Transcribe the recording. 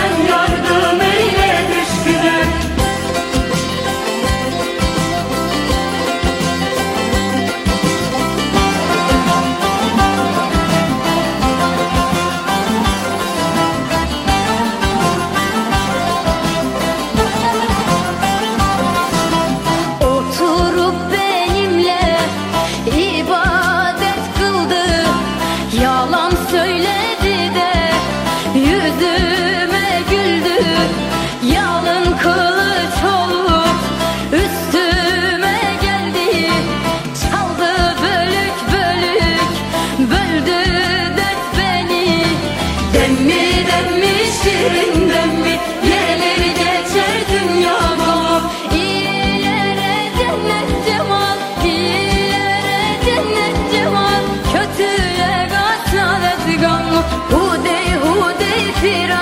Señor. it